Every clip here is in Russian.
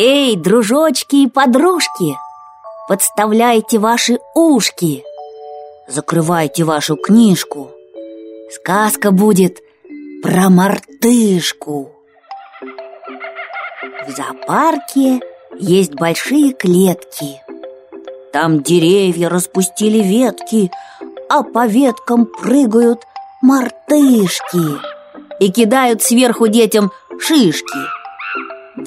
Эй, дружочки и подружки, подставляйте ваши ушки, закрывайте вашу книжку. Сказка будет про мартышку. В зоопарке есть большие клетки. Там деревья распустили ветки, а по веткам прыгают мартышки и кидают сверху детям шишки.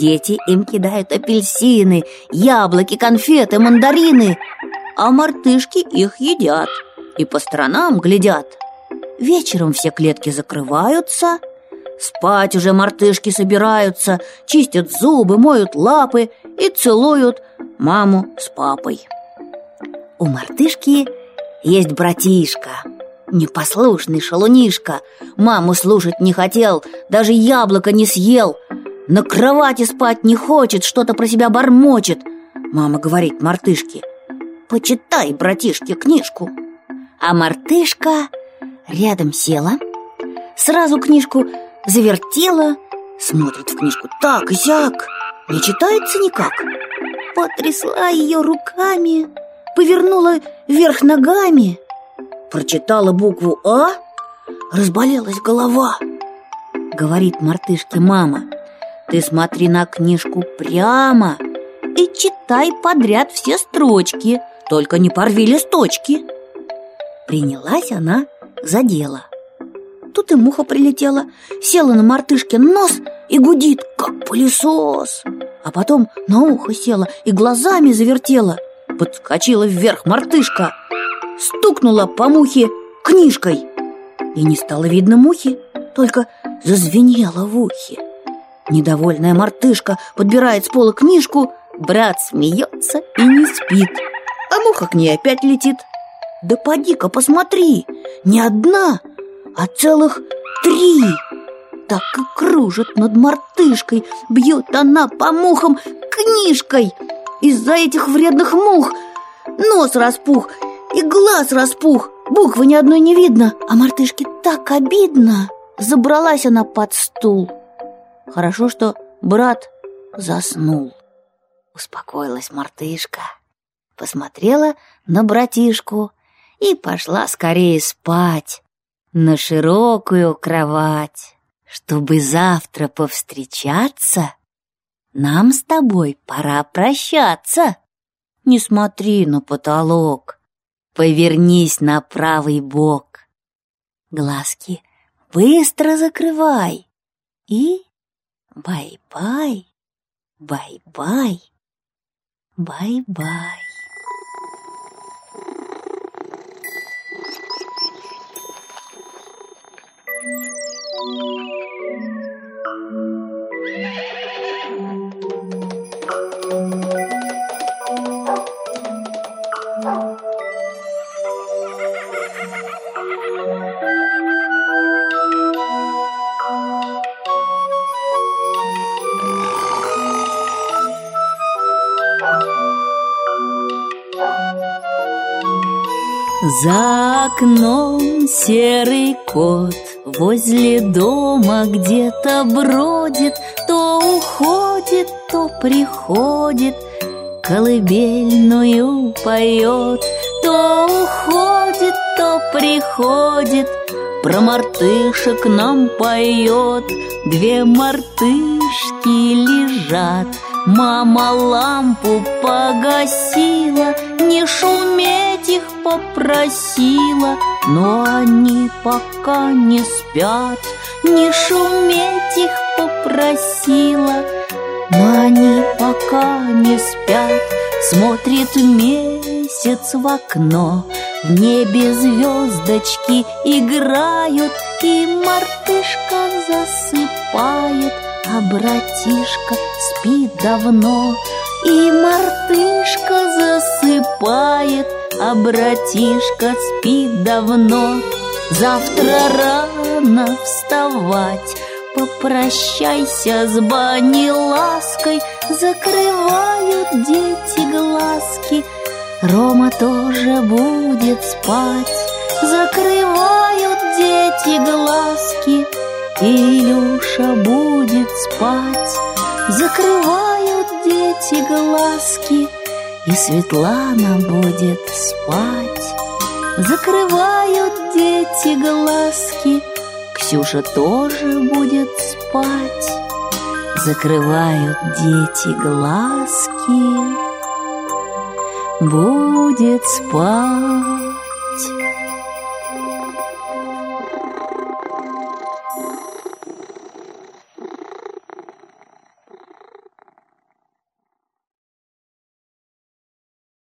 Дети им кидают апельсины, яблоки, конфеты, мандарины, а мартышки их едят и по сторонам глядят. Вечером все клетки закрываются, спать уже мартышки собираются, чистят зубы, моют лапы и целуют маму с папой. У мартышки есть братишка, непослушный шалунишка, маму слушать не хотел, даже яблоко не съел – на кровати спать не хочет, что-то про себя бормочет. Мама говорит мартышке Почитай, братишке, книжку А мартышка рядом села Сразу книжку завертела Смотрит в книжку так и сяк Не читается никак Потрясла ее руками Повернула вверх ногами Прочитала букву А Разболелась голова Говорит мартышке мама ты смотри на книжку прямо и читай подряд все строчки, только не порви листочки. Принялась она за дело. Тут и муха прилетела, села на мартышке нос и гудит, как пылесос. А потом на ухо села и глазами завертела. Подскочила вверх мартышка, стукнула по мухе книжкой. И не стало видно мухи, только зазвенело в ухе. Недовольная мартышка подбирает с пола книжку, брат смеется и не спит, а муха к ней опять летит. Да поди-ка посмотри, не одна, а целых три. Так и кружит над мартышкой, бьет она по мухам книжкой. Из-за этих вредных мух нос распух и глаз распух, буквы ни одной не видно, а мартышке так обидно. Забралась она под стул. Хорошо, что брат заснул. Успокоилась мартышка, посмотрела на братишку и пошла скорее спать на широкую кровать, чтобы завтра повстречаться. Нам с тобой пора прощаться. Не смотри на потолок, повернись на правый бок. Глазки быстро закрывай и Бай-бай, бай-бай, бай-бай. За окном серый кот Возле дома где-то бродит То уходит, то приходит. Колыбельную поет То уходит, то приходит. Про мартышек нам поет Две мартышки лежат. Мама лампу погасила Не шуметь их попросила Но они пока не спят. Не шуметь их попросила Но они пока не спят. Смотрит месяц в окно В небе звездочки играют И мартышка засыпает а братишка спит давно, И мартышка засыпает, А братишка спит давно. Завтра рано вставать, Попрощайся с бани лаской, Закрывают дети глазки, Рома тоже будет спать, Закрывают дети глазки, Илюша будет спать, закрывают дети глазки, И Светлана будет спать. Закрывают дети глазки, Ксюша тоже будет спать. Закрывают дети глазки, будет спать.